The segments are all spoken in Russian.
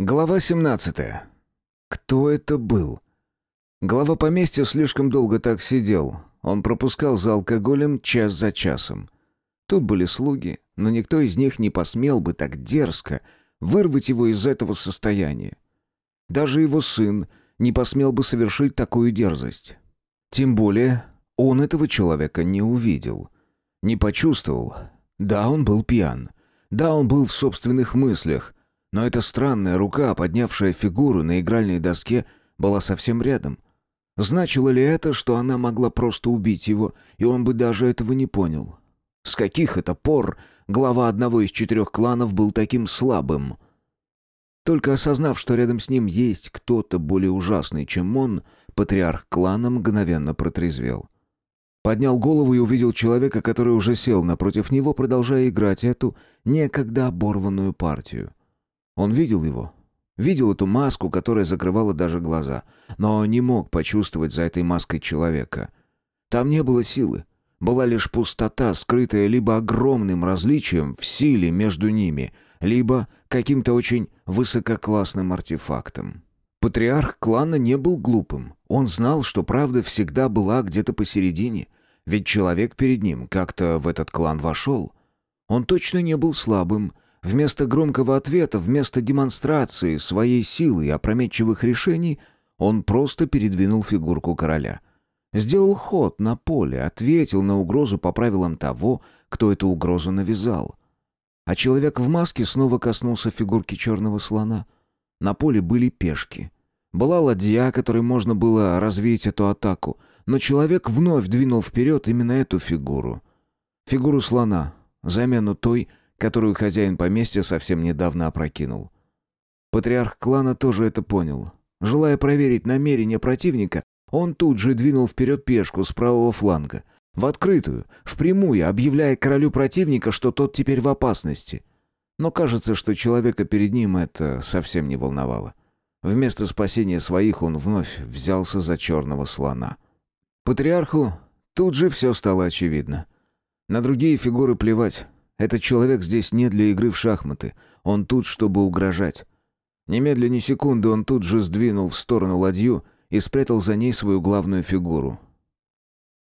Глава 17. Кто это был? Глава поместья слишком долго так сидел. Он пропускал за алкоголем час за часом. Тут были слуги, но никто из них не посмел бы так дерзко вырвать его из этого состояния. Даже его сын не посмел бы совершить такую дерзость. Тем более он этого человека не увидел, не почувствовал. Да, он был пьян. Да, он был в собственных мыслях, но эта странная рука, поднявшая фигуру на игральной доске, была совсем рядом. Значило ли это, что она могла просто убить его, и он бы даже этого не понял? С каких это пор глава одного из четырех кланов был таким слабым? Только осознав, что рядом с ним есть кто-то более ужасный, чем он, патриарх клана мгновенно протрезвел. Поднял голову и увидел человека, который уже сел напротив него, продолжая играть эту некогда оборванную партию. Он видел его. Видел эту маску, которая закрывала даже глаза. Но не мог почувствовать за этой маской человека. Там не было силы. Была лишь пустота, скрытая либо огромным различием в силе между ними, либо каким-то очень высококлассным артефактом. Патриарх клана не был глупым. Он знал, что правда всегда была где-то посередине. Ведь человек перед ним как-то в этот клан вошел. Он точно не был слабым, Вместо громкого ответа, вместо демонстрации своей силы и опрометчивых решений, он просто передвинул фигурку короля. Сделал ход на поле, ответил на угрозу по правилам того, кто эту угрозу навязал. А человек в маске снова коснулся фигурки черного слона. На поле были пешки. Была ладья, которой можно было развеять эту атаку, но человек вновь двинул вперед именно эту фигуру. Фигуру слона, замену той, которую хозяин поместья совсем недавно опрокинул. Патриарх клана тоже это понял. Желая проверить намерения противника, он тут же двинул вперед пешку с правого фланга. В открытую, впрямую, объявляя королю противника, что тот теперь в опасности. Но кажется, что человека перед ним это совсем не волновало. Вместо спасения своих он вновь взялся за черного слона. Патриарху тут же все стало очевидно. На другие фигуры плевать. Этот человек здесь не для игры в шахматы. Он тут, чтобы угрожать. Немедленно ни секунды он тут же сдвинул в сторону ладью и спрятал за ней свою главную фигуру.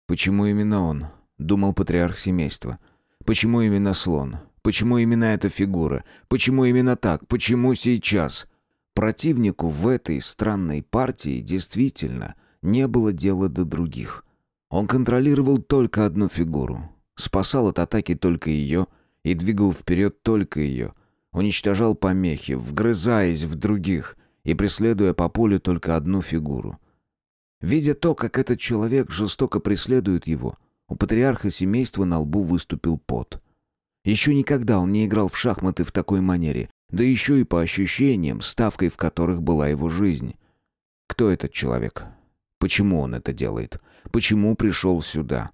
«Почему именно он?» — думал патриарх семейства. «Почему именно слон? Почему именно эта фигура? Почему именно так? Почему сейчас?» Противнику в этой странной партии действительно не было дела до других. Он контролировал только одну фигуру. Спасал от атаки только ее — и двигал вперед только ее. Уничтожал помехи, вгрызаясь в других и преследуя по полю только одну фигуру. Видя то, как этот человек жестоко преследует его, у патриарха семейства на лбу выступил пот. Еще никогда он не играл в шахматы в такой манере, да еще и по ощущениям, ставкой в которых была его жизнь. Кто этот человек? Почему он это делает? Почему пришел сюда?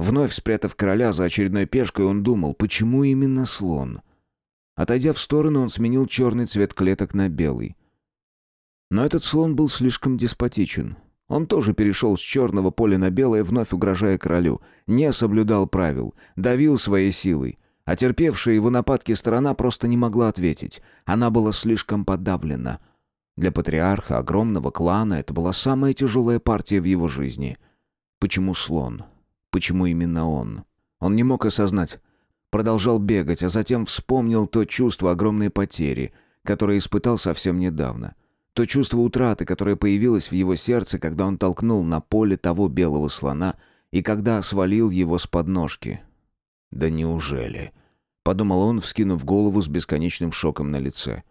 Вновь спрятав короля за очередной пешкой, он думал, почему именно слон? Отойдя в сторону, он сменил черный цвет клеток на белый. Но этот слон был слишком деспотичен. Он тоже перешел с черного поля на белое, вновь угрожая королю. Не соблюдал правил, давил своей силой. А терпевшая его нападки сторона просто не могла ответить. Она была слишком подавлена. Для патриарха огромного клана это была самая тяжелая партия в его жизни. Почему слон? Почему именно он? Он не мог осознать. Продолжал бегать, а затем вспомнил то чувство огромной потери, которое испытал совсем недавно. То чувство утраты, которое появилось в его сердце, когда он толкнул на поле того белого слона и когда свалил его с подножки. «Да неужели?» — подумал он, вскинув голову с бесконечным шоком на лице.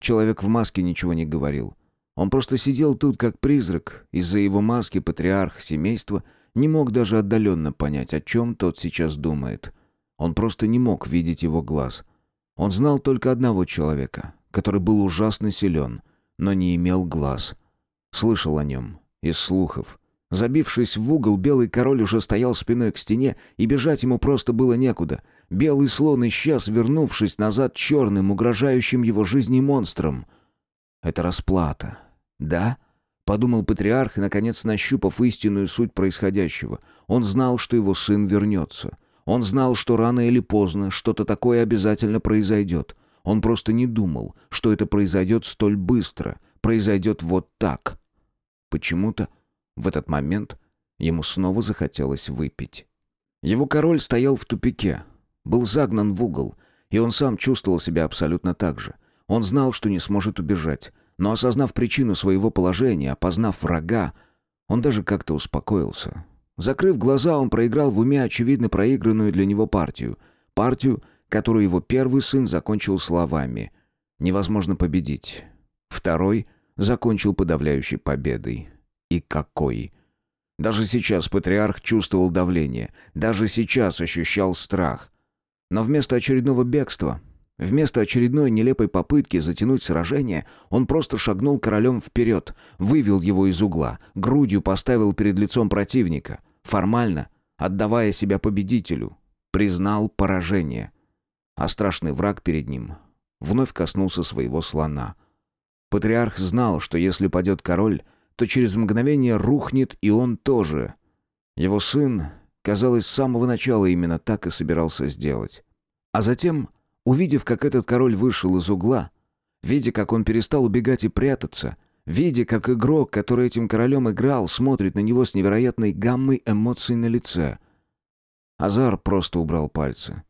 Человек в маске ничего не говорил. Он просто сидел тут как призрак. Из-за его маски патриарх семейства не мог даже отдаленно понять, о чем тот сейчас думает. Он просто не мог видеть его глаз. Он знал только одного человека, который был ужасно силен, но не имел глаз. Слышал о нем, из слухов. Забившись в угол, белый король уже стоял спиной к стене, и бежать ему просто было некуда. Белый слон исчез, вернувшись назад черным, угрожающим его жизни монстром. Это расплата. Да? Подумал патриарх, наконец нащупав истинную суть происходящего. Он знал, что его сын вернется. Он знал, что рано или поздно что-то такое обязательно произойдет. Он просто не думал, что это произойдет столь быстро, произойдет вот так. Почему-то в этот момент ему снова захотелось выпить. Его король стоял в тупике, был загнан в угол, и он сам чувствовал себя абсолютно так же. Он знал, что не сможет убежать, но осознав причину своего положения, опознав врага, он даже как-то успокоился. Закрыв глаза, он проиграл в уме очевидно проигранную для него партию. Партию, которую его первый сын закончил словами «Невозможно победить». Второй закончил подавляющей победой. И какой! Даже сейчас патриарх чувствовал давление, даже сейчас ощущал страх. Но вместо очередного бегства, вместо очередной нелепой попытки затянуть сражение, он просто шагнул королем вперед, вывел его из угла, грудью поставил перед лицом противника, формально, отдавая себя победителю, признал поражение. А страшный враг перед ним вновь коснулся своего слона. Патриарх знал, что если падет король, то через мгновение рухнет и он тоже. Его сын, казалось, с самого начала именно так и собирался сделать. А затем, увидев, как этот король вышел из угла, видя, как он перестал убегать и прятаться, видя, как игрок, который этим королем играл, смотрит на него с невероятной гаммой эмоций на лице, Азар просто убрал пальцы.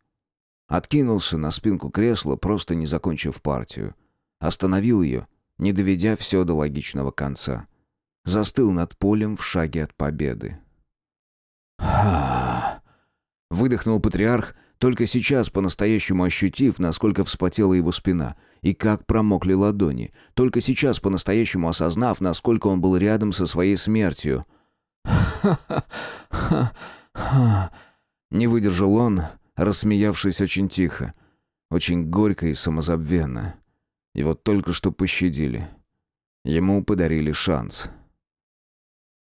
Откинулся на спинку кресла, просто не закончив партию. Остановил ее, не доведя все до логичного конца застыл над полем в шаге от победы. «Ха!» — выдохнул патриарх, только сейчас по-настоящему ощутив, насколько вспотела его спина и как промокли ладони, только сейчас по-настоящему осознав, насколько он был рядом со своей смертью. Не выдержал он, рассмеявшись очень тихо, очень горько и самозабвенно. Его только что пощадили. Ему подарили шанс.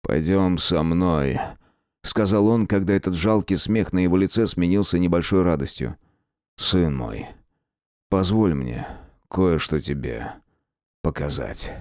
«Пойдем со мной», — сказал он, когда этот жалкий смех на его лице сменился небольшой радостью. «Сын мой, позволь мне кое-что тебе показать».